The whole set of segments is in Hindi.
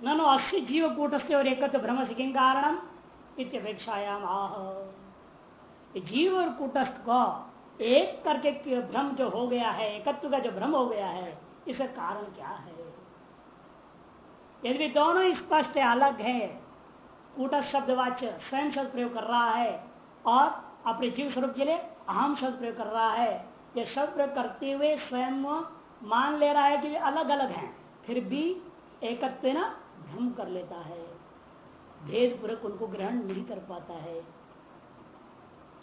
ननो अस्य जीव कूटस्थ और एकत्र भ्रम से किन कारणम? इत्यपेक्षायाम आह। जीव और कूटस्थ को एक करके भ्रम जो हो गया है, एकत्व का जो भ्रम हो गया है, इसका कारण क्या है? यदि दोनों स्पष्ट अलग है, कूटस्थ शब्दवाच्य स्वयं शब्द प्रयोग कर रहा है और अपने जीव स्वरूप के लिए अहम शब्द प्रयोग कर रहा है यह शब्द प्रयोग करते हुए स्वयं मान ले रहा है कि वे अलग अलग हैं, फिर भी एकत्व ना भ्रम कर लेता है। भेद पूर्वक उनको ग्रहण नहीं कर पाता है।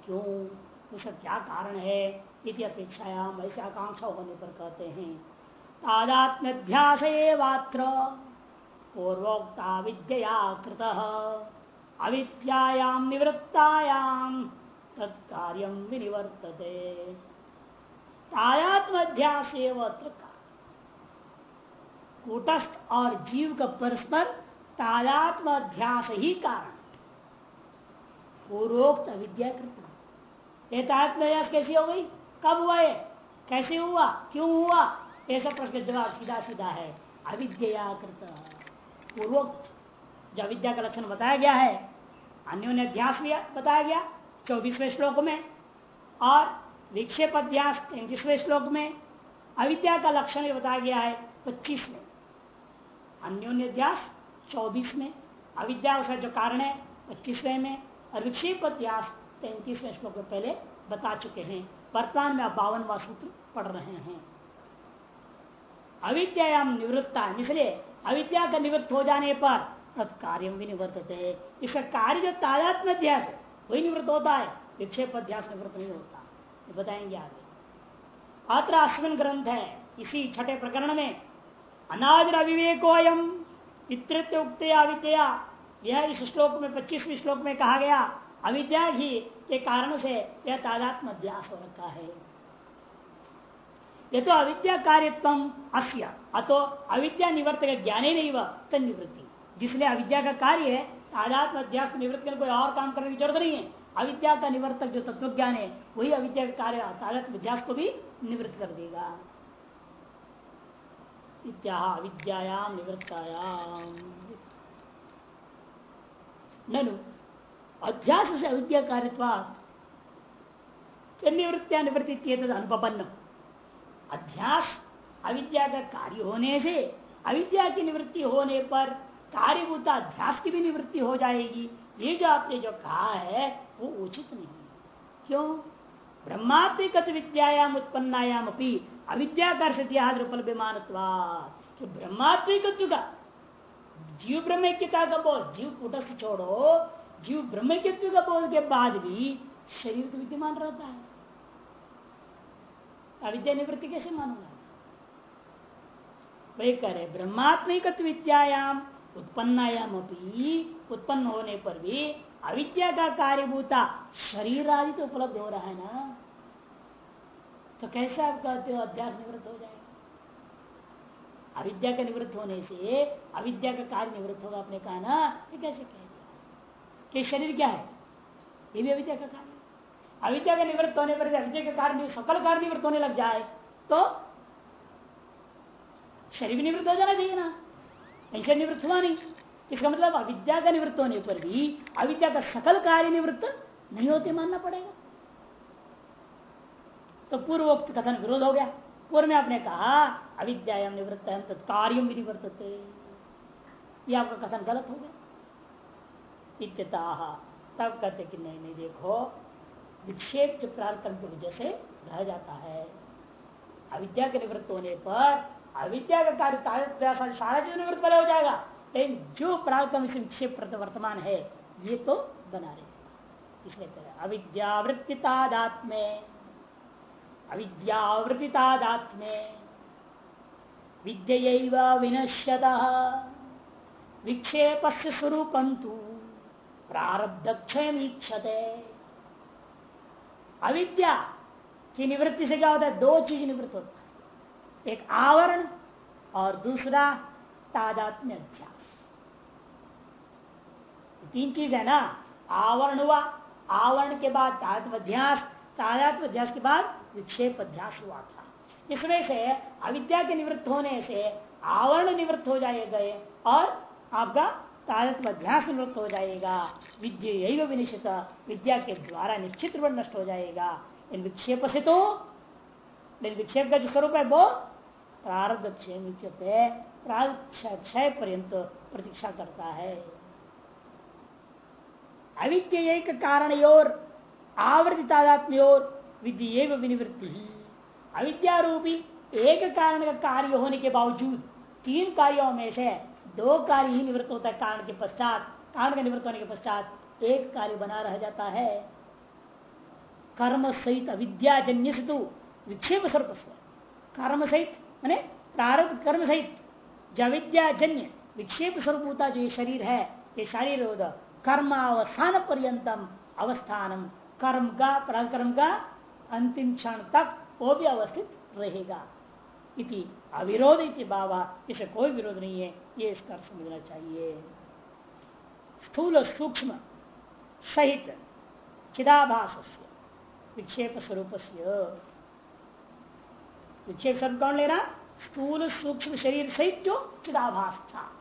क्यों? उसका क्या कारण है? इति अपेक्षायाम, ऐसे आकांक्षा होने पर कहते हैं। तादात्म्यध्यास वात्र पूर्वोक्ता विद्या कृत अविद्यायाम निवृत्तायाम तत्कार्य विनिवर्तते। तायात्मध्यास कूटस्थ और जीव का परस्पर तादात्म अध्यास ही कारण। पूर्वोक्त अविद्या कृत तात्मध्यास कैसी हो गई? कब हुआ है कैसे हुआ? क्यों हुआ? ऐसा प्रश्न जवाब सीधा सीधा है। अविद्या कृत। पूर्वोक्त जो अविद्या का लक्षण बताया गया है अन्यों ने अध्यास लिया, बताया गया चौबीसवें श्लोक में। और विक्षेप अध्यास तैतीसवें श्लोक में अविद्या का लक्षण बताया गया है पच्चीस में अन्योन्य चौबीस में, अविद्या उसका जो कारण है, पच्चीसवें में, और विक्षेप अध्यास तैतीसवें श्लोक में पहले बता चुके हैं। वर्तमान में आप बावनवा सूत्र पढ़ रहे हैं। अविद्याम निवृत्ता इसलिए अविद्या का निवृत्त हो जाने पर तत्कार्य भी निवर्तते इसका कार्य जो तादात्म अध्यास है, वही निवृत्त होता है, विक्षेप अध्यास निवृत्त नहीं होता। बताएँगे आगे। अत्र अश्विन ग्रंथ है, इसी छठे प्रकरण में अनाज अविवेकोयम पितृत्व उक्त अविद्या यह इस श्लोक में, पच्चीसवीं श्लोक में कहा गया, अविद्या ही के कारण से यह तादात्म अध्यास हो रखा है। ये तो अविद्या कार्यत्व अस्य। अतो अविद्या निवर्तक ज्ञाने नहीं वह निवृत्ति जिसलिए अविद्या का कार्य है, तादात्म अध्यास को निवृत्त कर कोई और काम करने की ज़रूरत नहीं है। अविद्या का निवर्तक जो तत्व ज्ञान है, वही अविद्या का कार्य तादात्म अध्यास को भी निवृत्त कर देगा। विद्यायाम निवृत्तायाम ननु, अध्यास से अविद्या कार्यत्वाद निवृत्तिया निवृत्ति अनुपन्न अध्यास अविद्या का कार्य होने से, अविद्या की निवृत्ति होने पर कार्यभूत अध्यास की भी निवृत्ति हो जाएगी। ये जो आपने जो कहा है, वो उचित नहीं क्यों? ब्रह्मात्मिक विद्यायाम उत्पन्नायाम अपनी अविद्या कर उपलब्धमान तो ब्रह्मात्मिक का जीव ब्रह्मक्यता का बोल जीव कुटस्थ छोड़ो। जीव ब्रह्मक्यत्व का बोल के बाद भी शरीर तो विद्यमान रहता है। अविद्या निवृत्ति कैसे मानूँगा? वही करे ब्रह्मात्मिक विद्यायाम उत्पन्नायाम अपनी उत्पन्न होने पर भी अविद्या का कार्यभूता शरीर आदि तो उपलब्ध हो रहा है ना। तो कैसे आप कहते हो अध्यास निवृत्त हो जाएगा? अविद्या का निवृत्त होने से, अविद्या का कार्य निवृत्त होगा, आपने कहा ना, ये कैसे कह दिया? कि शरीर क्या है? ये भी अविद्या का कार्य अविद्या का निवृत्त होने पर अविद्या का कार्य सकल कार्य निवृत्त होने लग जाए तो शरीर भी निवृत्त हो जाना चाहिए ना। ऐसे निवृत्त हुआ नहीं। इसका मतलब अविद्या का निवृत्त होने पर भी अविद्या का सकल कार्य निवृत्त नहीं होते मानना पड़ेगा। तो पूर्वोक्त कथन विरोध हो गया। पूर्व में आपने कहा अविद्या निवृत्त है तत्कार्य भी निवर्तते ये आपका कथन गलत हो गया। तब कहते कि नहीं नहीं, देखो, विक्षेप जो प्रार्थना की वजह से रह जाता है। अविद्या के निवृत्त होने पर अविद्या का कार्य सारा चीज़ निवृत्त पहले हो जाएगा। लेकिन जो प्रागतम से विक्षेप वर्तमान है, ये तो बना रहे इसलिए अविद्यावृत्तितादात्मे अविद्यावृत्तितादात्मे विद्य विनश्यत। विक्षेप से स्वरूपम तु प्रारब्ध क्षय अविद्या की निवृत्ति से क्या होता है दो चीज़ निवृत्त होता है। एक आवरण और दूसरा तादात्म्य अध्यास। तीन चीज़ है ना? आवरण हुआ, आवरण के बाद तादात्म अध्यास तादात्म अध्यास के बाद विक्षेप अध्यास हुआ था। इसमें से अविद्या के निवृत्त होने से आवरण निवृत्त हो जाएगा और आपका तारत्व अध्यास निवृत्त हो जाएगा। विद्या विनिश्चित विद्या के द्वारा निश्चित रूप नष्ट हो जाएगा। इन विक्षेप से तो विक्षेप का जो स्वरूप है वो प्रारब्ध क्षय क्षय पर्यंत प्रतीक्षा करता है। अविद्य कारण और आवृत्ति तादात्म्योर विद्य विनिवृत्ति। ही अविद्या रूपी एक कारण का कार्य होने के बावजूद तीन कार्यों में से दो कार्य ही निवृत्त होता है कारण के पश्चात, कारण का निवृत्त होने के पश्चात एक कार्य बना रह जाता है। कर्म सहित अविद्याजन्य से तो विक्षेप स्वरूप कर्म सहित मैंने प्रारब्ध कर्म सहित जो अविद्याजन्य, विक्षेप स्वरूप होता जो ये शरीर है, ये शरीर कर्मावसान पर्यतम अवस्थानम, कर्म का पराक्रम का अंतिम क्षण तक वो भी अवस्थित रहेगा। इति अविरोध इति बाबा इसे कोई विरोध नहीं है। ये इसका समझना चाहिए। स्थूल सूक्ष्म सहित चिदाभास विक्षेप स्वरूप विक्षेप स्वरूप कौन ले रहा? स्थूल सूक्ष्म शरीर सहित जो चिदाभास था।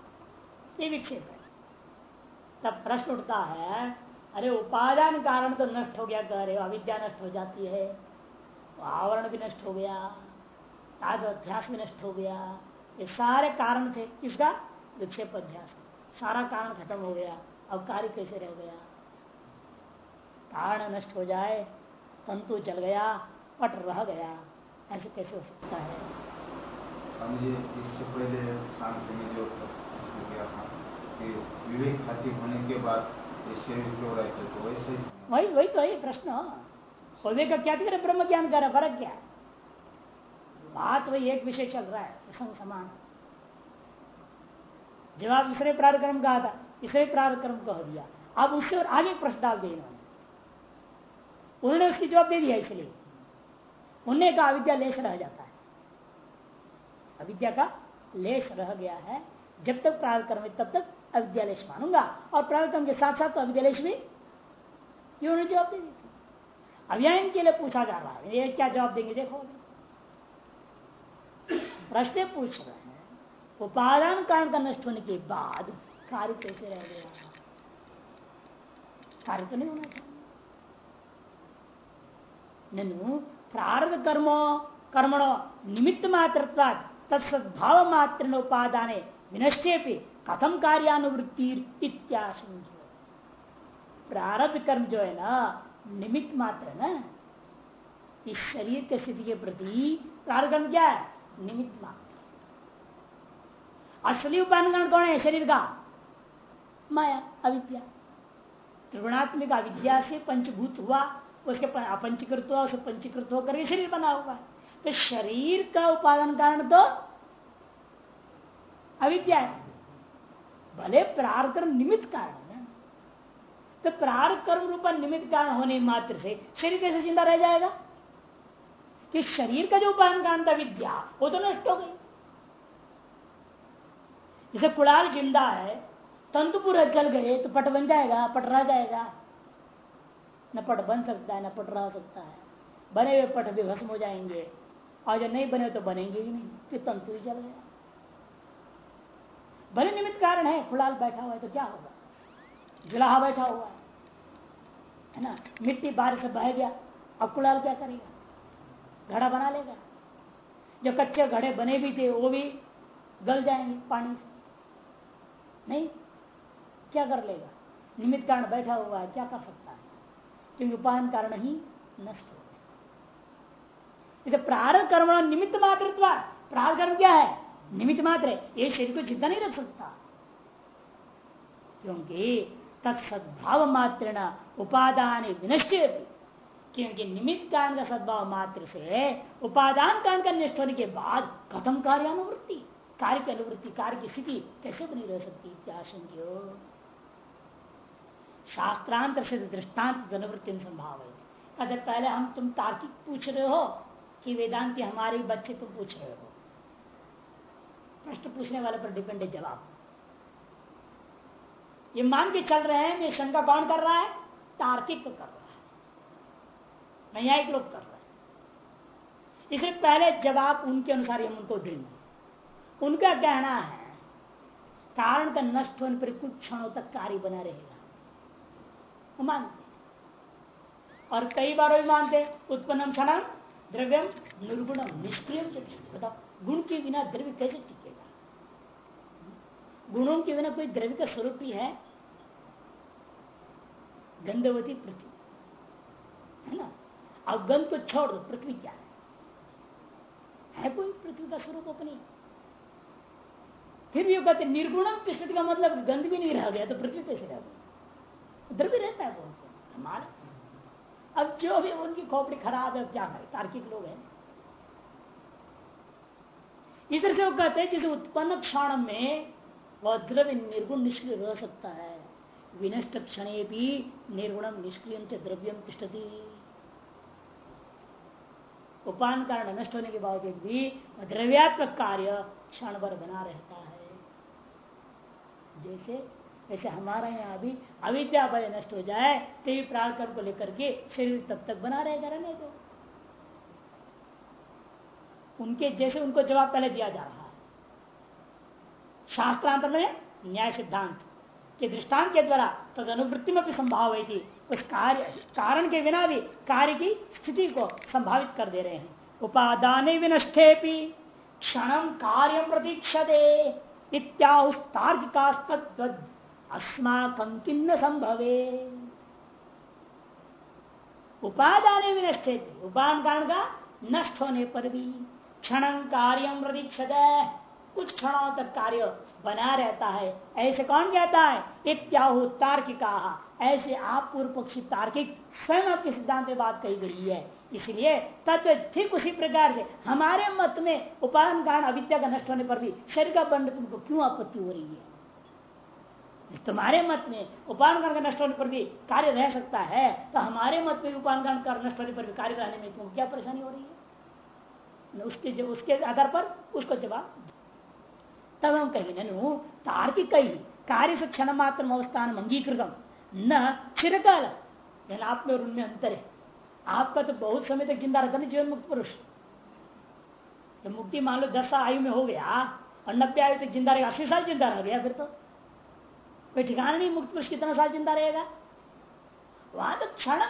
ये विक्षेप है। तब प्रश्न उठता है अरे उपादान कारण तो नष्ट हो गया कह रहे हो अविद्या नष्ट हो जाती है। आवरण भी नष्ट हो गया आज अध्यास भी नष्ट हो गया। ये सारे कारण थे। किसका? विक्षेप अध्यास। सारा कारण खत्म हो गया। अब कार्य कैसे रह गया? कारण नष्ट हो जाए, तंतु चल गया, पट रह गया। ऐसे कैसे हो सकता है? इससे पहले जो प्रश्न था कि विवेक हासिल होने के बाद वही वही तो है प्रश्न। सोने का क्या करे ब्रह्म ज्ञान कर फ़र्क क्या। बात वही एक विषय चल रहा है, प्रसंग समान। जवाब इसने प्रारक्रम कहा था इसने प्रारक्रम कह दिया अब उससे और आगे प्रश्न डाल दिए इन्होंने। उन्होंने उसकी जवाब दे दिया इसलिए। उन्होंने कहा, अविद्या लेश रह जाता है। अविद्या का लेश रह गया है। जब तक प्रारक्रम तब तक अविद्यालेश मानूँगा। और प्रारक्रम के साथ साथ तो अविद्यालेश भी ये उन्होंने जवाब दे दी थी अभियान के लिए पूछा जा रहा है। ये क्या जवाब देंगे? देखो। प्रश्न पूछ रहे हैं। उपादान कारण का नष्ट होने के बाद कार्य कैसे रह गया? कार्य तो नहीं होना चाहिए। ननु प्रारंभ कर्मो, कर्मणो निमित्त मात्र तत्सद्भाव मात्र उपादान विनष्टे कथम कार्यानुवृत्ति इत्याशंक प्रारब्ध कर्म जो है ना, निमित्त मात्र है ना, इस शरीर के स्थिति के प्रति प्रारब्ध कर्म क्या है? निमित्त मात्र। असली उपादान कौन है शरीर का? माया, अविद्या। त्रिगुणात्मिक अविद्या से पंचभूत हुआ, उसके अपंचीकृत हुआ, उसे पंचीकृत होकर शरीर बना हुआ है। तो शरीर का उपादान कारण तो अविद्या है। भले प्रारकर्म निमित्त कारण तो प्रारकर्म रूप निमित्त कारण होने मात्र से शरीर कैसे ज़िंदा रह जाएगा? कि शरीर का जो उपादान कारण था विद्या, वो तो नष्ट हो गई। जैसे कुड़ाल ज़िंदा है, तंतु पूरा जल गए तो पट बन जाएगा, पट रह जाएगा। न पट बन सकता है, न पट रह सकता है। बने हुए पट भी भस्म हो जाएँगे। और जो नहीं बने तो बनेंगे ही नहीं, फिर तंतु ही जल गया। भले निमित्त कारण है खुलाल बैठा हुआ है तो क्या होगा? जुलाहा बैठा हुआ है है ना? मिट्टी बारिश से बह गया, अब कुड़ाल क्या करेगा? घड़ा बना लेगा। जो कच्चे घड़े बने भी थे, वो भी गल जाएँगे पानी से। नहीं, क्या कर लेगा? निमित्त कारण बैठा हुआ है, क्या कर सकता है? क्योंकि उपायन कारण ही नष्ट हो गए प्रारंभ कर्म निमित्त मातृत्व प्रारंभ कर्म क्या है? निमित्त मात्र, ये शरीर को ज़िंदा नहीं रख सकता। क्योंकि तत्सद्भाव मात्र न उपादान विनष्ट क्योंकि निमित्त कारण का सद्भाव मात्र से उपादान कारण का नष्ट होने के बाद कथम कार्यानुवृत्ति, कार्य की अनुवृत्ति, कार्य की स्थिति कैसे बनी रह सकती इत्याशंक्यो शास्त्रांत से दृष्टांत अनुवृत्ति संभाव है। अगर पहले हम तुम तार्किक पूछ रहे हो कि वेदांति हमारे बच्चे तुम पूछ रहे हो प्रश्न पूछने वाले पर डिपेंड है जवाब। ये मान के चल रहे हैं, ये शंका कौन कर रहा है, तार्किक कर रहा है, न्यायिक लोग कर रहे हैं। इसलिए पहले जवाब उनके अनुसार हम उनको देंगे। उनका कहना है, कारण का नष्ट होने पर कुछ क्षणों तक कार्य बना रहेगा। वो मानते और कई बार भी मानते उत्पन्न क्षण द्रव्यम निर्गुणम निष्क्रिय बताओ, गुण के बिना द्रव्य कैसे टिकेगा गुणों के बिना कोई द्रव्य का स्वरूप ही है? गंधवती पृथ्वी। है ना? अब गंध को छोड़ दो, पृथ्वी क्या है? है कोई पृथ्वी का स्वरूप अपनी? फिर भी वो कहते, निर्गुणम तिष्ट का मतलब गंध भी नहीं रह गया तो पृथ्वी कैसे रह गई? भी रहता है वो हमारा अब जो भी उनकी खोपड़ी खराब है क्या करे? तार्किक लोग हैं। इधर से वो कहते हैं, जिसे उत्पन्न क्षण में वह द्रव्य निर्गुण निष्क्रिय रह सकता है। विनष्ट क्षण भी निर्गुणम निष्क्रिय द्रव्यम तिष्ठती। उपान कारण नष्ट होने के बावजूद भी द्रव्यात्मक कार्य क्षण भर बना रहता है। जैसे ऐसे हमारे यहाँ अभी अविद्या भय नष्ट हो जाए तो प्राण को लेकर के शरीर तब तक बना रहेगा रहने दो उनके जैसे उनको जवाब पहले दिया जा रहा है शास्त्रांतर में न्याय सिद्धांत के दृष्टांत के द्वारा तद अनुवृत्ति में संभाव थी उस कार्य, कारण के बिना भी कार्य की स्थिति को संभावित कर दे रहे हैं। उपादान विनष्टे क्षण कार्य प्रतीक्षते किन्न संभवे। उपादान उपान कारण का नष्ट होने पर भी क्षण कार्य प्रतीक्षत। कुछ क्षणों तक कार्य बना रहता है। ऐसे कौन कहता है? इत्याहु तार्किका। ऐसे आप पूर्व पक्षी तार्किक स्वयं आपके सिद्धांत में बात कही गई है। इसलिए तत्व ठीक उसी प्रकार से हमारे मत में उपादान कारण अविद्या का नष्ट होने पर भी शरीर का बंड तुमको क्यों आपत्ति हो रही है? तुम्हारे मत में उपान कारण का नष्ट होने पर भी कार्य रह सकता है तो हमारे मत में उपान कारण का नष्ट होने पर भी कार्य रहने में क्यों क्या परेशानी हो रही है? उसके जब उसके आधार पर उसको जवाब तब हम कहेंगे नु तार्किक ही कार्य से क्षण मात्र अवस्थान अंगीकृतम न चिरकाल आप में और उनमें अंतर है आपका तो बहुत समय तक ज़िंदा रहता नहीं जीवन मुक्त पुरुष तो मुक्ति मान लो दस आयु में हो गया और नब्बे आयु तक ज़िंदा रहेगा अस्सी साल ज़िंदा रह गया फिर तो कोई ठिकाना नहीं मुक्त पुरुष कितना साल ज़िंदा रहेगा वहाँ तो क्षण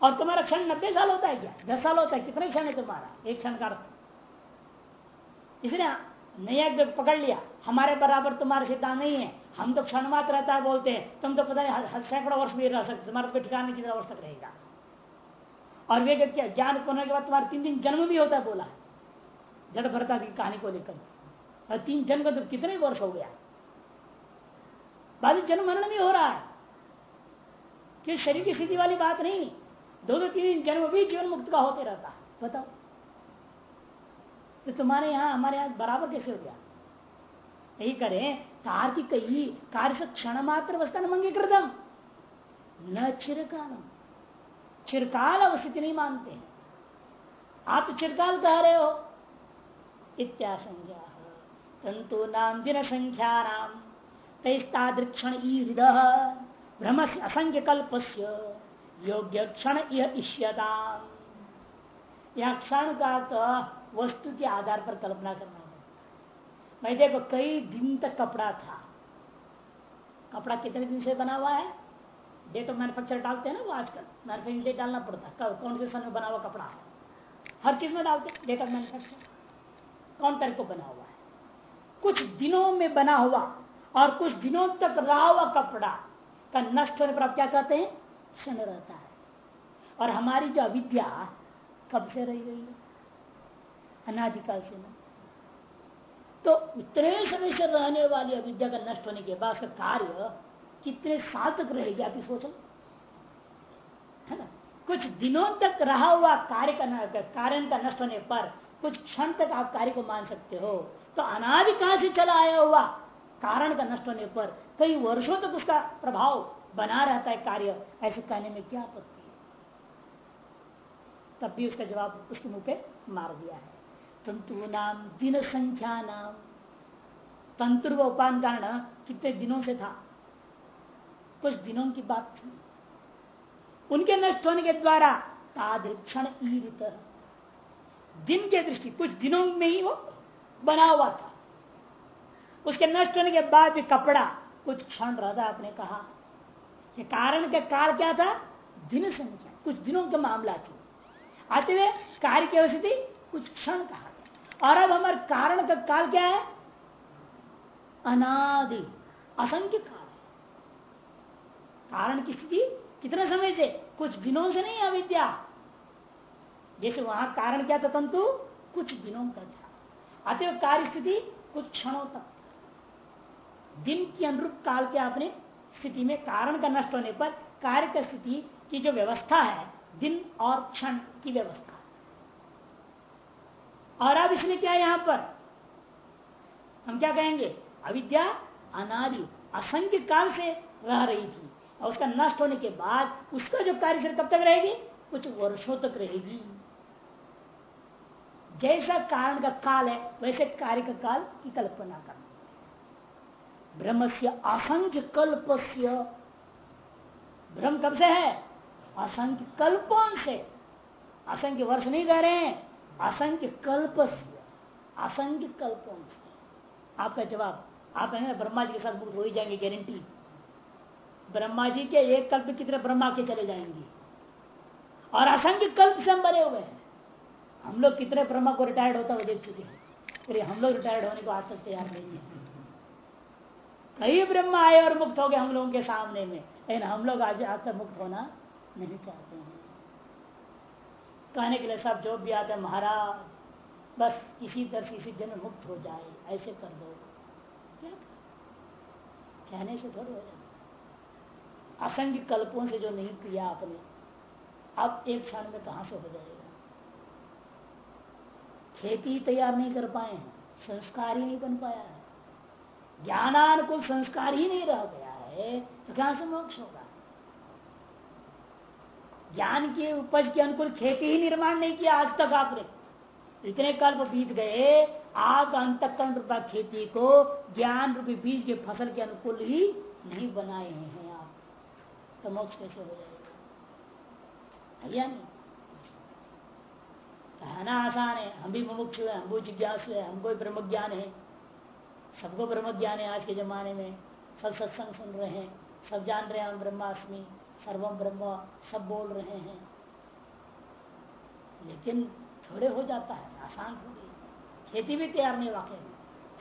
और तुम्हारा क्षण नब्बे साल होता है क्या दस साल होता है कितने क्षण है तुम्हारा एक क्षण का अर्थ इसलिए नया पकड़ लिया, हमारे बराबर तुम्हारा सिद्धांत नहीं है हम तो क्षण मात्र रहता है बोलते हैं, तुम तो पता नहीं सैकड़ों वर्ष भी रह सकते, तुम्हारा कोई ठिकाना कितना वर्ष तक रहेगा। और वे क्या, ज्ञान होने के बाद तुम्हारा तीन दिन जन्म भी होता है बोला। जड़ भरता की कहानी को लेकर। और तीन जन्म तो कितने वर्ष हो गया। बाद जन्म मरण भी हो रहा है। कि शरीर की स्थिति वाली बात नहीं, दो दो तीन दिन जन्म भी जीवन मुक्त का होते रहता बताओ। तो तुम्हारे यहाँ, हमारे यहाँ बराबर कैसे हो गया? यही करें तार्किक ही कार्य से क्षण मात्र वस्तन अंगीकृतम न चिरकालम चिरकाल अवस्थिति नहीं मानते। हैं आप तो चिरकाल कह रहे हो। इत्याशंज्ञा तंतु नाम दिन संख्या नाम तैस्तादृक्षण हृदय भ्रम से असंख्य कल्प योग्य क्षण यह इष्यता यह क्षण का तो वस्तु के आधार पर कल्पना करना होगा मैं देखो, कई दिन तक कपड़ा था। कपड़ा कितने दिन से बना हुआ है? डेट ऑफ़ मैन्युफैक्चर डालते हैं ना वो आजकल। मैन्युफैक्चर डेट डालना पड़ता है। कौन से सन में बना हुआ कपड़ा है? हर चीज़ में डालते डेट ऑफ़ मैन्युफैक्चर कौन तारीख को बना हुआ है? कुछ दिनों में बना हुआ और कुछ दिनों तक रहा हुआ कपड़ा का नष्ट होने पर आप क्या कहते हैं? क्षण रहता है। और हमारी जो अविद्या कब से रही गई है? अनाधिकाल से तो उतने समय से रहने वाली अविद्या का नष्ट होने के बाद कार्य कितने साल तक रहेगी, आप सोचो। है ना? कुछ दिनों तक रहा हुआ कार्य का कार्य का नष्ट होने पर कुछ क्षण तक आप कार्य को मान सकते हो। तो अनादि कहाँ से चला आया हुआ कारण का नष्ट होने पर कई वर्षों तक उसका प्रभाव बना रहता है कार्य। ऐसे कहने में क्या आपत्ति है? तब भी उसका जवाब उसके मुँह पे मार दिया है। तंतु नाम दिन संख्या नाम तंत्र उपान कारण कितने दिनों से था? कुछ दिनों की बात थी। उनके नष्ट होने के द्वारा तादृक्षण दिन के दृष्टि, कुछ दिनों में ही वो बना हुआ था। उसके नष्ट होने के बाद भी कपड़ा, कुछ क्षण रहता आपने कहा। कि कारण का काल क्या था? दिन संख्या कुछ दिनों का मामला थी। आते हुए कार्य की अवस्थिति कुछ क्षण कहा और अब हमारे कारण का काल क्या है? अनादि, असंख्य काल कारण की स्थिति कितने समय से? कुछ दिनों से नहीं अविद्या। जैसे वहाँ कारण क्या था तंतु? कुछ दिनों का था। अतः कार्य स्थिति कुछ क्षणों तक दिन के अनुरूप काल के अपने स्थिति में कारण का नष्ट होने पर कार्य का स्थिति की जो व्यवस्था है, दिन और क्षण की व्यवस्था। और अब इसमें क्या यहाँ पर? हम क्या कहेंगे? अविद्या, अनादि, असंख्य काल से रह रही थी। और उसका नष्ट होने के बाद उसका जो कार्य कब तक रहेगी? कुछ वर्षों तक रहेगी। जैसा कारण का काल है, वैसे कार्य का काल की कल्पना करना। ब्रह्म से असंख्य कल्प ब्रह्म कब से है? असंख्य कल्पों से। असंख्य वर्ष नहीं कह रहे हैं। असंख्य कल्प असंख्य कल्पों से आपका जवाब, आप कहेंगे ब्रह्मा जी के साथ मुक्त हो ही जाएँगे गारंटी ब्रह्मा जी के एक कल्प कितने ब्रह्मा के चले जाएँगे। और असंख्य कल्प से हम बने हुए हैं। हम लोग कितने ब्रह्मा को रिटायर्ड होता हुआ देख चुके हैं। फिर हम लोग रिटायर्ड होने को आज तक तैयार नहीं है। कई ब्रह्मा आए और मुक्त हो गए हम लोगों के सामने में। लेकिन हम लोग आज आज तक मुक्त होना नहीं चाहते हैं। कहने के लिए सब जो भी आते महाराज, बस किसी तरह किसी जन्म मुक्त हो जाए, ऐसे कर दो। क्या कहने से थोड़ा हो जाए असंख्य कल्पों से जो नहीं किया आपने, अब एक क्षण में कहा से हो जाएगा? खेती तैयार नहीं कर पाए हैं, संस्कार ही नहीं बन पाया है। ज्ञानानुकूल संस्कार ही नहीं रह गया है तो कहाँ से मोक्ष होगा? ज्ञान के उपज के अनुकूल खेती ही निर्माण नहीं किया आज तक आपने। इतने कल्प बीत गए आप अंतकरण रूपा खेती को ज्ञान रूपी बीज के फ़सल के अनुकूल ही नहीं बनाए हैं आप। तो मोक्ष कैसे हो जाएगा? कहना आसान है। हम भी मुमुक्ष है हम भी जिज्ञास है हमको भी ब्रह्म ज्ञान है। सबको ब्रह्म ज्ञान है आज के जमाने में। सब सत्संग सुन रहे हैं, सब जान रहे हैं हम ब्रह्मास्मि। सर्वम ब्रह्म सब बोल रहे हैं। लेकिन थोड़े हो जाता है आसान थोड़ी खेती भी तैयार नहीं वाकई में।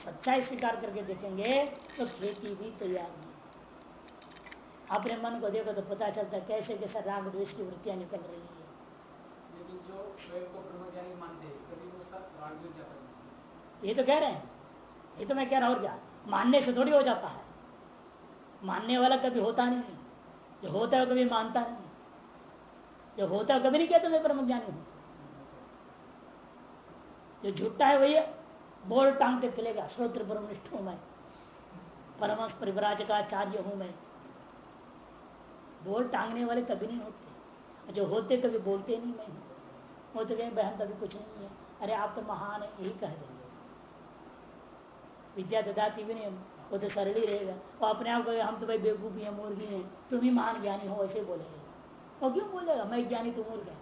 सच्चाई स्वीकार करके देखेंगे तो खेती भी तैयार नहीं। अपने मन को देखो तो पता चलता है कैसे कैसे राग द्वेष की वृत्तियाँ निकल रही है। लेकिन जो स्वयं को मानते हैं नहीं ये तो कह रहे हैं। ये तो मैं कह रहा हूँ क्या? मानने से थोड़ी हो जाता है। मानने वाला कभी होता नहीं जो होता है कभी मानता नहीं जो होता है कभी नहीं कहता मैं ब्रह्म ज्ञानी हूँ। जो झूठा है वही बोल टांग के चलेगा श्रोत्र ब्रह्मनिष्ठ हूँ मैं। परमस परिवराजकाचार्य हूँ मैं। बोल टांगने वाले कभी नहीं होते। जो होते कभी बोलते नहीं मैं। वो तो कहीं बहन कभी कुछ नहीं है। अरे आप तो महान है, यही कह देंगे। विद्या ददाती भी नहीं वो तो सरल ही रहेगा। वो अपने आप को हम तो भाई बेवकूफ़ी है मूर्खी है। तुम ही महान ज्ञानी हो ऐसे बोलेगा। वो क्यों बोलेगा? मैं ज्ञानी तो मूर्ख है।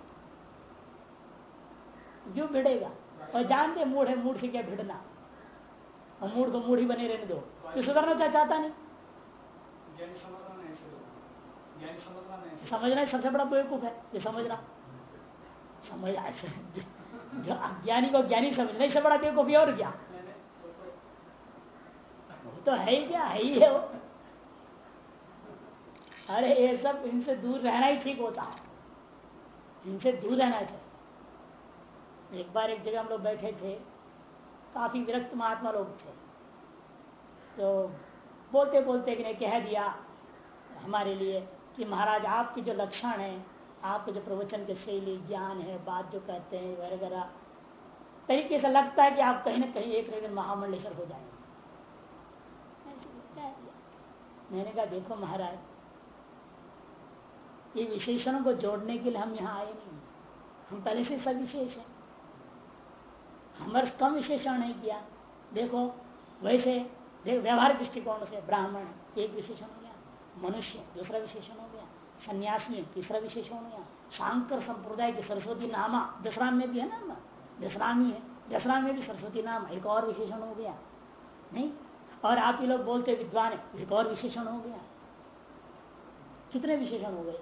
क्यों भिड़ेगा? और जानते मूड है मूड से क्या भिड़ना? और मूड को मूड ही बने रहने दो। तो सुधरना क्या चाहता नहीं? समझना सबसे बड़ा बेवकूफ़ है ये समझना। समझ जो अज्ञानी को ज्ञानी समझना इससे बड़ा बेवकूफ़ी और क्या? वो तो है ही क्या? है ही है वो। अरे ये सब इनसे दूर रहना ही ठीक होता है। इनसे दूर रहना चाहिए। एक बार एक जगह हम लोग बैठे थे, काफ़ी विरक्त महात्मा लोग थे। तो बोलते बोलते कि ने कह दिया हमारे लिए कि महाराज, आपके जो लक्षण है, आपके जो प्रवचन के शैली, ज्ञान है, बात जो कहते हैं, वगैरह, तरीके से लगता है कि आप कहीं ना कहीं एक दिन महामंडलेश्वर हो जाएँगे। मैंने कहा, देखो महाराज, ये विशेषणों को जोड़ने के लिए हम यहाँ आए नहीं। हम पहले से सब विशेष है। हमारे कम विशेषण नहीं किया। देखो, वैसे देख व्यवहारिक दृष्टिकोण से ब्राह्मण एक विशेषण हो गया, मनुष्य दूसरा विशेषण हो गया, सन्यासी तीसरा विशेषण हो गया, शांकर संप्रदाय के सरस्वती नामा दसराम में भी है ना दसरामी है दसराम में भी सरस्वती नाम एक और विशेषण हो गया। नहीं और आप ये लोग बोलते विद्वान एक और विशेषण हो गया। कितने विशेषण हो गए?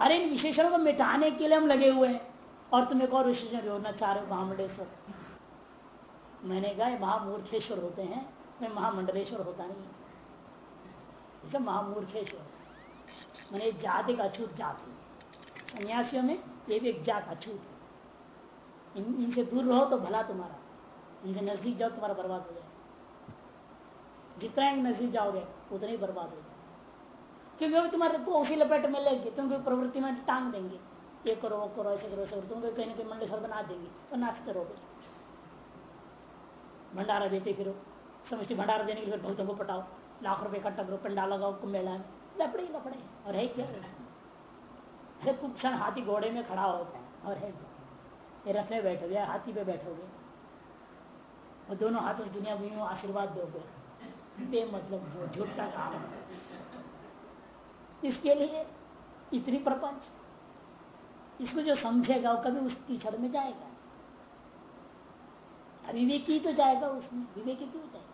अरे इन विशेषणों को मिटाने के लिए हम लगे हुए हैं। और तुम एक और विशेषण जोड़ना चाह रहे हो महामंडलेश्वर। मैंने कहा महामूर्खेश्वर होते हैं। मैं महामंडलेश्वर होता नहीं है। महामूर्खेश्वर मैंने जात एक अछूत जाति सन्यासियों में ये भी एक जात अछूत है। इन, इनसे दूर रहो तो भला तुम्हारा। इनसे नज़दीक जाओ तुम्हारा बर्बाद हो जाए जितना ही नज़दीक जाओगे, उतना ही बर्बाद हो जाए क्योंकि तुम्हारे को उसी लपेट में लेंगे तुमको प्रवृत्ति में टांग देंगे। ये करो वो करो ऐसे करो ऐसे करो तुमको कहीं ना कहीं मंडलेश्वर बना देंगे तो नाचते रहोगे भंडारा देते फिर समझते भंडारा देने के लिए भक्तों को पटाओ, लाख रुपए इकट्ठा करो पंडा लगाओ, कुंभ मेला लपड़े लपड़े और है क्या? अरे कुछ क्षण हाथी घोड़े में खड़ा होता है और है ये रथ में बैठोगे, हाथी पे बैठोगे। और दोनों हाथों से दुनिया में आशीर्वाद दोगे। बेमतलब झूठा काम इसके लिए इतनी प्रपंच। इसको जो समझेगा वो कभी उस कीचड़ में जाएगा। अविवेकी तो जाएगा उसमें। विवेकी क्यों जाएगा?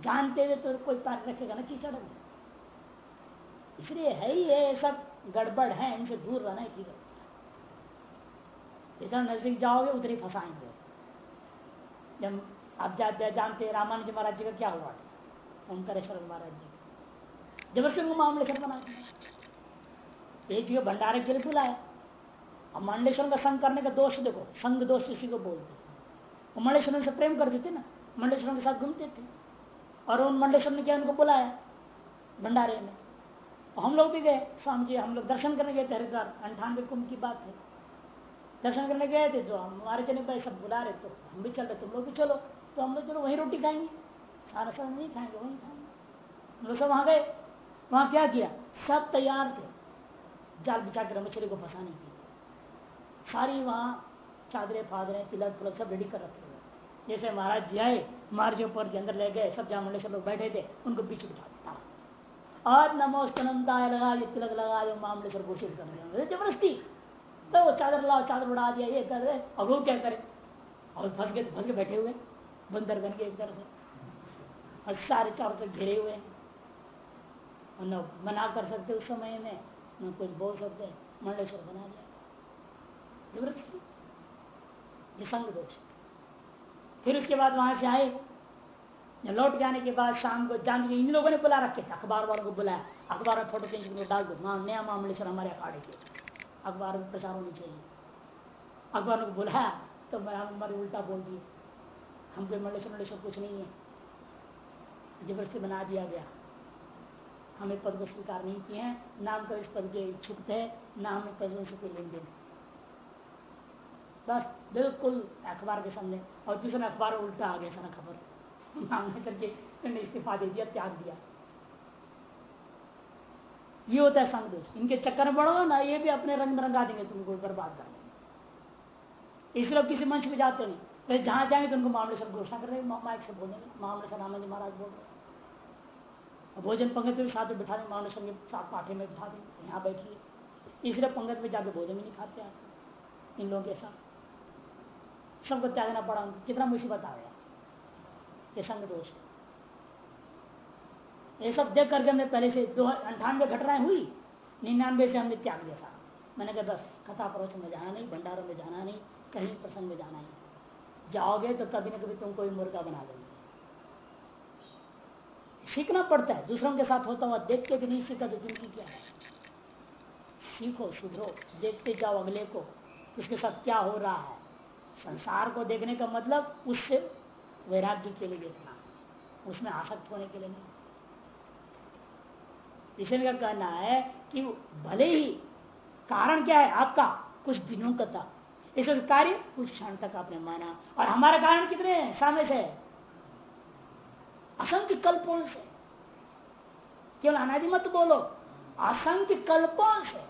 जानते हुए तो कोई पार रखेगा ना कीचड़ में। इसलिए है ही है, सब गड़बड़ है, इनसे दूर रहना ठीक है जितना नज़दीक जाओगे उतनी फंसाएँगे। जब आप जाते जानते हैं रामानुज महाराज जी का क्या हुआ? ओंकारेश्वर महाराज जी। ज़बरदस्ती उनको मामलेश्वर बना भंडारे के लिए बुलाया। अब मंडलेश्वर का संग करने का दोष देखो, संग दोष इसी को बोलते वो मंडलेश्वर से प्रेम करते थे ना मंडलेश्वर के साथ घूमते थे। और उन मंडलेश्वर ने क्या उनको बुलाया? भंडारे में। हम लोग भी गए, स्वामी जी, हम लोग दर्शन करने गए थे हरिद्वार, अंठानवे कुंभ की बात है। दर्शन करने गए थे तो हमारे चले भाई सब बुला रहे तो हम भी चल रहे, तुम लोग भी चलो। तो हम लोग चलो वही रोटी खाएँगे। सारा सब नहीं खाएँगे, वही खाएँगे। लोग सब वहाँ गए। वहाँ क्या किया? सब तैयार थे। जाल बिछा कर मछली को फंसाने की सारी वहाँ चादरें, फादरे, तिलक, पुलक सब रेडी कर रखे हुए। जैसे महाराज जी आए महाराज जी ऊपर के अंदर ले गए, सब जहाँ मंडलेश्वर लोग बैठे थे, उनको बीच बिठा दिया और नमोस्तनंदाय लगा दिया तिलक लगा दिया महामंडलेश्वर घोषित कर दिया। ज़बरदस्ती तो चादर लाओ, चादर उड़ा दिया, ये कर दे। और वो क्या करे? और फंस गए, फंस के बैठे हुए। बंदर बन के एक तरह से। और सारे चारों तक घिरे हुए हैं। न मना कर सकते उस समय में, न कुछ बोल सकते। मंडलेश्वर बना दिया संग दोष फिर उसके बाद वहाँ से आए। लौट जाने के बाद शाम को जान के इन लोगों ने बुला रखे थे। अखबार वालों को बुलाया। अखबार में फ़ोटो खींच डाल दो। हाँ नया मामलेश्वर हमारे अखाड़े के। अखबार में प्रचार होनी चाहिए। अखबार को बुलाया तो मैं हमारे उल्टा बोल दिए। हम कोई मंडलेश्वर मंडलेश्वर कुछ नहीं है। ज़बरदस्ती बना दिया गया। हमें पद को स्वीकार नहीं किए हैं। नाम तो इस पद के इच्छुक थे ना हमें पदों से कोई लेन देन बस, बिल्कुल अखबार के सामने। और दूसरा अखबार उल्टा आ गया सारा खबर। मांगने चल के इस्तीफा दे दिया, त्याग दिया। ये होता है संग दोष इनके चक्कर में बढ़ो ना, ये भी अपने रंग में रंगा देंगे तुमको, बर्बाद कर देंगे। इसलिए किसी मंच में जाते नहीं। तो जहाँ जाएँगे तो उनको मामले से घोषणा कर रहे माइक से बोलेंगे, मामले से रामाजी महाराज बोल रहे भोजन पंगत में साथ में बिठा दें मामले संगे साथ पाठे में बिठा दें यहाँ बैठिए। इसलिए पंगत में जाके भोजन भी नहीं खाते आते इन लोगों के साथ। सबको त्यागना पड़ा उनको, कितना मुसीबत आ गया ये संग दोष ये सब देख करके हमने पहले से दो अंठानवे घटनाएँ हुई, निन्यानवे से हमने त्याग दिया मैंने कहा, बस, कथा प्रवचन में जाना नहीं, भंडारों में जाना नहीं, कहीं प्रसंग में जाना नहीं। जाओगे तो कभी ना कभी तुमको मुर्गा बना देंगे। सीखना पड़ता है। दूसरों के साथ होता हुआ देख के भी नहीं सीखा तो ज़िंदगी क्या है? सीखो, सुधरो, देखते जाओ अगले को, उसके साथ क्या हो रहा है। संसार को देखने का मतलब उससे वैराग्य के लिए देखना, उसमें आसक्त होने के लिए नहीं। इसलिए का कहना है कि भले ही कारण क्या है आपका, कुछ दिनों का था इस कार्य कुछ क्षण तक आपने माना। और हमारा कारण कितने हैं? सामने से। असंख्य कल्पों से। केवल अनादि मत बोलो। असंख्य कल्पों से।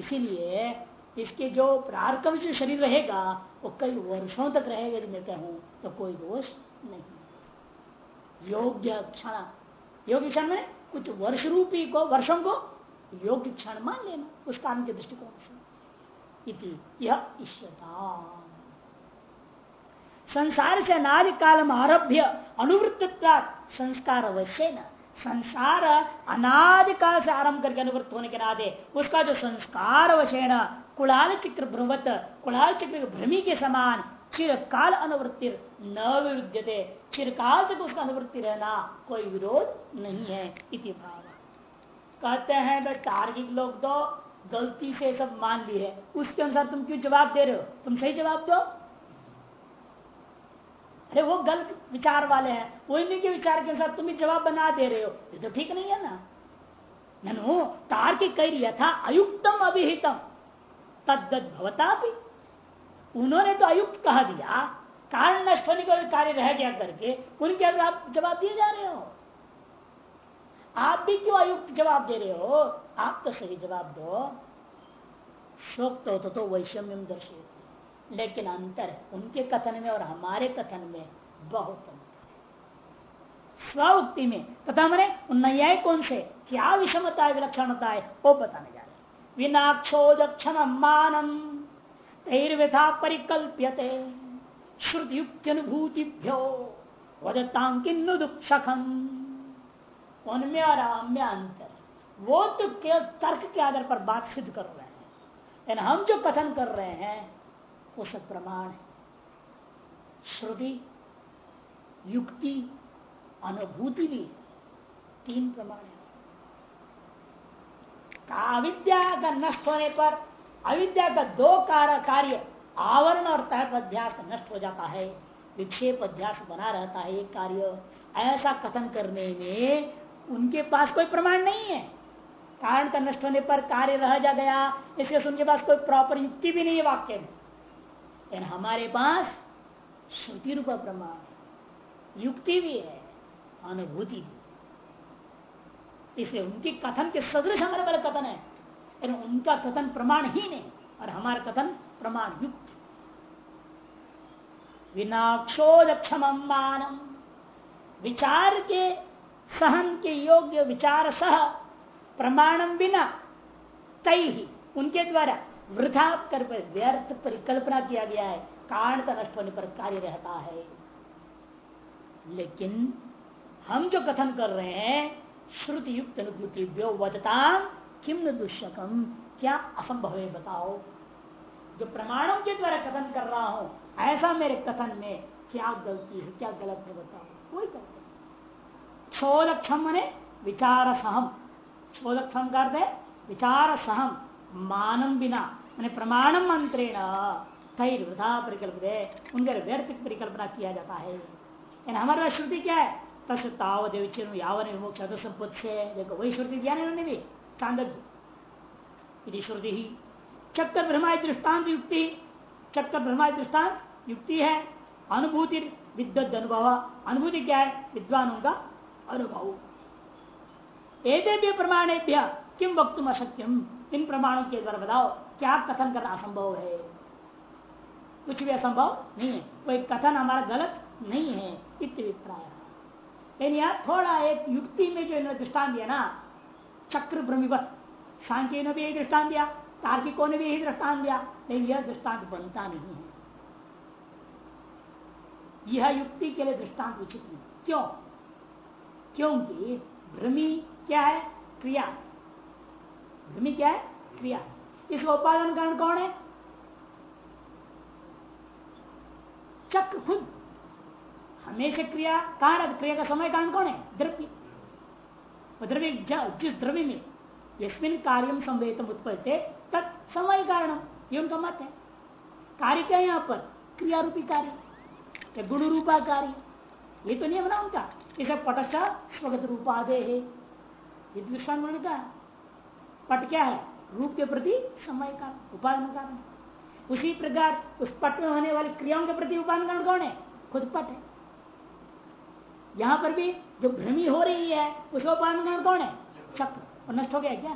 इसीलिए इसके जो प्रारकम से शरीर रहेगा, वो कई वर्षों तक रहेगा। यदि मैं कहूँ तो कोई दोष नहीं। योग्य क्षण। योग्य क्षण में कुछ वर्ष रूपी को, वर्षों को योग्य क्षण मान लेना, उस काम के दृष्टिकोण से। इति यह ईश्वता संसार से अनादि काल आरभ्य अनुवृत्त संस्कार अवश्य न। संसार अनादिकाल से आरंभ करके अनुवृत्त होने के नाते उसका जो संस्कार अवशेण कुलाल चक्र भ्रमत कुलाल चक्र भ्रमी के समान चिरकाल अनुवृत्ति न विरुद्धते चिरकाल तक उसका अनुवृत्ति रहना कोई विरोध नहीं है, इति भाव। कहते हैं तार्किक लोग तो गलती से सब मान ली है। उसके अनुसार तुम क्यों जवाब दे रहे हो? तुम सही जवाब दो। अरे वो गलत विचार वाले हैं। वो इन्हीं के विचार के अनुसार तुम ही जवाब बना दे रहे हो। ये तो ठीक नहीं है ना। ननु तार्किक कह रही था अयुक्तम अभिहितम। तद्दत भवता भी उन्होंने तो अयुक्त कहा दिया। कारण नष्ट होने का कार्य रह गया करके, उनके आप जवाब दिए जा रहे हो। आप भी क्यों अयुक्त जवाब दे रहे हो? आप तो सही जवाब दो। शोक तो, तो, तो वैषम्यम दर्शित लेकिन अंतर उनके कथन में और हमारे कथन में बहुत स्वउक्ति में तथा मैंने न्याय कौन से? क्या विषमता है विलक्षणता है वो बताने जा रहे विनाक्षोदक्षण मानम तैर्व्यथा परिकल्प्यते श्रुति युक्त अनुभूतिभ्यो वदतांकिन्नु दुक्षखम उनमें और में अंतर वो तो केवल तर्क के आधार पर बात सिद्ध कर रहे हैं। लेकिन हम जो कथन कर रहे हैं, वो सब प्रमाण है। श्रुति, युक्ति, अनुभूति भी तीन प्रमाण है। अविद्या का नष्ट होने पर, अविद्या का दो कार्य, आवरण और तहत अध्यास नष्ट हो जाता है। विक्षेप अध्यास बना रहता है एक कार्य। ऐसा कथन करने में उनके पास कोई प्रमाण नहीं है। कारण का नष्ट होने पर कार्य रह जा गया। इसलिए उनके पास कोई प्रॉपर युक्ति भी नहीं है वाक्य में। लेकिन हमारे पास श्रुति रूप प्रमाण है। युक्ति भी है, अनुभूति भी इसलिए उनकी कथन के सदृश हमारे वाले कथन है। लेकिन उनका कथन प्रमाण ही नहीं, और हमारा कथन प्रमाण युक्त विनाक्षोदक्षम मानम। विचार के सहन के योग्य विचार सह प्रमाणम बिना तय ही उनके द्वारा वृथा कर व्यर्थ परिकल्पना किया गया है। कारण का नष्ट होने पर कार्य रहता है। लेकिन हम जो कथन कर रहे हैं श्रुति युक्त अनुभूति वदता किम न दुष्यकम क्या असंभव है बताओ। जो प्रमाणों के द्वारा कथन कर रहा हूँ, ऐसा मेरे कथन में क्या गलती है, क्या गलत है बताओ। कोई करते क्षोलक्षम मने विचार सहम क्षोलक्षम करते विचार सहम मानम बिना मैंने प्रमाणम मंत्रेण थैर वृथा परिकल्पित उनके व्यर्थ परिकल्पना किया जाता है। हमारा श्रुति क्या है? तस् तावत यावन विमोक्ष से, देखो, वही श्रुति दिया इन्होंने भी चांदव्य श्रुति ही चक्कर ब्रह्मा दृष्टांत युक्ति चक्कर ब्रह्मा दृष्टांत युक्ति है। अनुभूति विद्युत अनुभव। अनुभूति क्या है? विद्वानों का अनुभव। एते प्रमाणे किम वक्तुम अशक्यम? इन प्रमाणों के द्वारा बताओ, क्या कथन करना असंभव है? कुछ भी असंभव नहीं है। कोई कथन हमारा गलत नहीं है इतराय लेकिन यार थोड़ा एक युक्ति में जो इन्होंने दृष्टान दिया ना, चक्र भ्रमिवत सांख्य ने भी यही दृष्टान दिया, तार्किकों ने भी यही दृष्टान दिया, लेकिन यह दृष्टांत बनता नहीं है। यह युक्ति के लिए दृष्टांत उचित नहीं। क्यों? क्योंकि भ्रमी क्या है? क्रिया। भूमि क्या है? क्रिया। इसका उपादान कारण कौन है? चक्र, खुद। हमेशा क्रिया, कारण, क्रिया का समय कारण कौन है? द्रव्य। द्रव्य जिस द्रव्य में यस्मिन कार्यम संवेदम उत्पत्ति, तत् समय कारण। ये उनका मत है। कार्य क्या है यहाँ पर? क्रिया रूपी कार्य। गुण रूपा कार्य? ये तो नियम ना उनका। इसे पटस्था स्वगत रूपादे है। दृष्टान का पट क्या है? रूप के प्रति समय का उपादान कारण। उसी प्रकार उस पट में होने वाली क्रियाओं के प्रति उपादान कारण कौन है? खुद पट है। यहाँ पर भी जो भ्रमी हो रही है उसका उपादान कारण कौन है? चक्र और नष्ट हो गया क्या?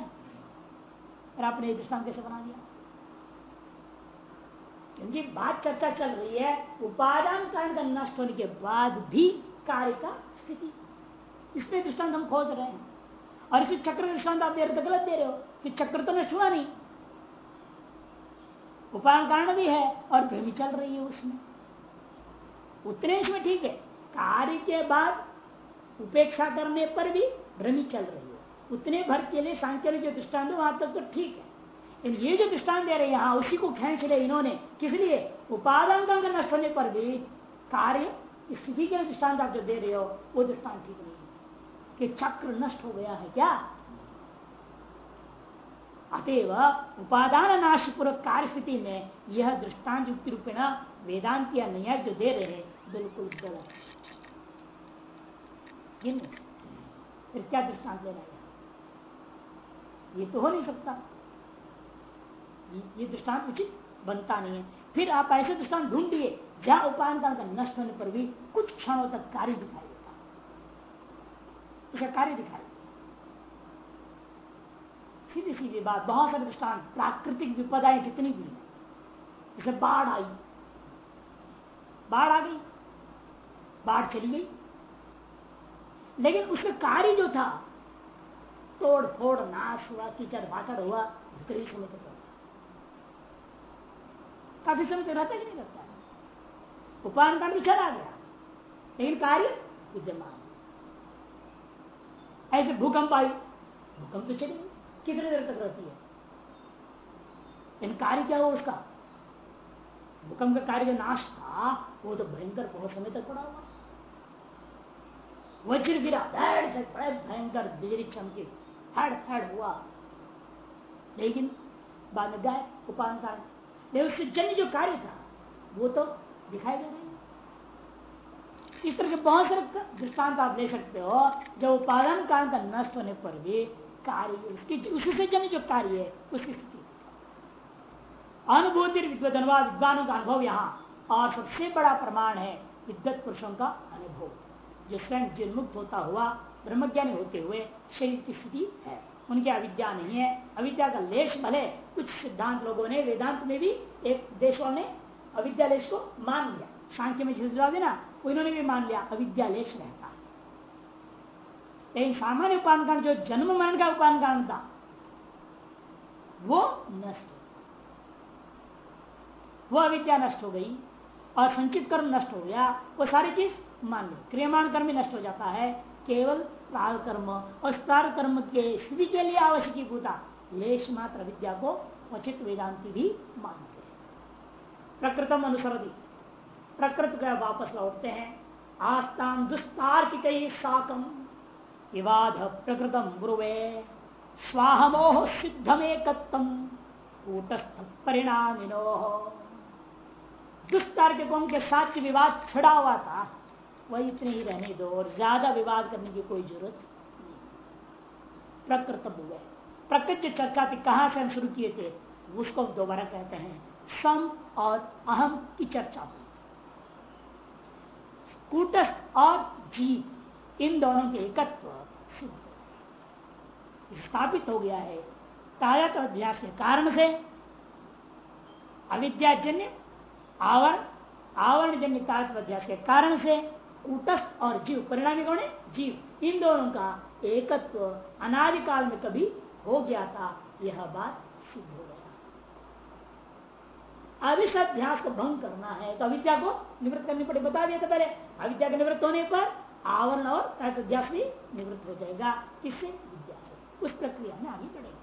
और आपने दृष्टान कैसे बना दिया? क्योंकि बात चर्चा चल रही है, उपादान कारण का नष्ट होने के बाद भी कार्य का स्थिति। इसमें दृष्टांत हम खोज रहे हैं। और इसी चक्र दृष्टांत आप दे रहे तो गलत दे रहे हो, कि चक्र तो नष्ट हुआ नहीं। उपाय कारण भी है और भ्रमी चल रही है उसमें। उतने में ठीक है, कार्य के बाद उपेक्षा करने पर भी भ्रमी चल रही है। उतने भर के लिए सांख्य जो दृष्टांत वहाँ तक तो ठीक है। लेकिन ये जो दृष्टांत दे रहे हैं, यहाँ उसी को खेच रहे इन्होंने। किस लिए? उपादान का नष्ट होने पर भी कार्य स्थिति के दृष्टांत आप जो दे रहे हो, वो दृष्टांत ठीक नहीं है। कि चक्र नष्ट हो गया है क्या? अतएव उपादान नाश पूर्वक कार्य स्थिति में यह दृष्टांत युक्ति रूपेण वेदांत या नया जो दे रहे हैं, बिल्कुल गलत फिर क्या दृष्टांत लेना है? ये तो हो नहीं सकता। ये दृष्टांत उचित बनता नहीं है। फिर आप ऐसे दृष्टांत ढूंढिए, जहाँ उपायन का नष्ट होने पर भी कुछ क्षणों तक कार्य दिखाई देता उसका कार्य दिखाई सीधी सीधी बात, बहुत सारे दृष्टान प्राकृतिक विपदाएँ जितनी भी जैसे बाढ़ आई। बाढ़ आ गई, बाढ़ चली गई। लेकिन उसका कार्य जो था तोड़ फोड़ नाश हुआ कीचड़ भाचड़ हुआ कई समय तक काफ़ी समय तो रहता ही नहीं रहता है। उपायन कांड चला गया। लेकिन कार्य विद्यमान ऐसे भूकंप आई भूकंप तो चली कितने देर तक रहती है? इन कार्य क्या हुआ उसका? भूकंप का कार्य जो नाश था, वो तो भयंकर बहुत समय तक पड़ा हुआ। वज्र गिरा धड़ से भयंकर बिजली चमकी। हड़ हड़ हुआ। लेकिन बाद में गाय उपान कारण लेकिन उससे जन्य जो कार्य था, वो तो दिखाई दे रही इस तरह के बहुत सारे दृष्टांत आप ले सकते हो, जब उपादान कारण का नष्ट होने पर भी कार्य, उसकी उससे जन्य जो कार्य है, उसकी स्थिति। अनुभूति विद्वनवा विद्वानों का अनुभव यहाँ, और सबसे बड़ा प्रमाण है विद्वत पुरुषों का अनुभव। जो स्वयं जिन्मुक्त होता हुआ, ब्रह्मज्ञानी होते हुए शरीर की स्थिति है। उनकी अविद्या नहीं है। अविद्या का लेश भले कुछ सिद्धांत लोगों ने, वेदांत में भी एक देशों ने अविद्यालेश को मान लिया। सांख्य में झिझला देना उन्होंने भी मान लिया अविद्यालेश रहता। है लेकिन सामान्य उपान कारण जो जन्म मरण का उपान कारण था, वो नष्ट वो अविद्या नष्ट हो गई और संचित कर्म नष्ट हो गया, वो सारी चीज़ मान ली। क्रियमाण कर्म नष्ट हो जाता है, केवल प्राग कर्म और प्राग कर्म के स्थिति के लिए आवश्यक भूता। लेश मात्र विद्या को उचित वेदांति भी मानते हैं। प्रकृतम अनुसरती। प्रकृत का वापस लौटते हैं। आस्ताम दुस्तार्किक साकम। विवाद प्रकृतम गुरुवे। स्वाहमोह सिद्धमेकत्म कूटस्थ परिणामिनो। दुस्तार्किकों के साथ विवाद छड़ा हुआ था। वह इतने ही रहने दो और ज़्यादा विवाद करने की कोई ज़रूरत नहीं। प्रकृत हुए। प्रकृत चर्चा थी, कहाँ से हम शुरू किए थे, उसको दोबारा कहते हैं, सम और अहम की चर्चा हुई। कूटस्थ और जीव, इन दोनों के एकत्व स्थापित हो गया है। तायत अध्यास के कारण से अविद्याजन्य, आवरण आवरण जन्य तायत अध्यास के कारण से कूटस्थ और जीव, परिणामी कौन है? जीव। इन दोनों का एकत्व अनादिकाल में कभी हो गया था, यह बात सिद्ध हो गया। अब अभ्यास को भंग करना है तो अविद्या को निवृत्त करनी पड़े बता दिया था पहले, अविद्या के निवृत्त होने पर आवरण और अध्यास भी निवृत्त हो जाएगा। किससे? विद्या से। उस प्रक्रिया में आगे बढ़ेगा।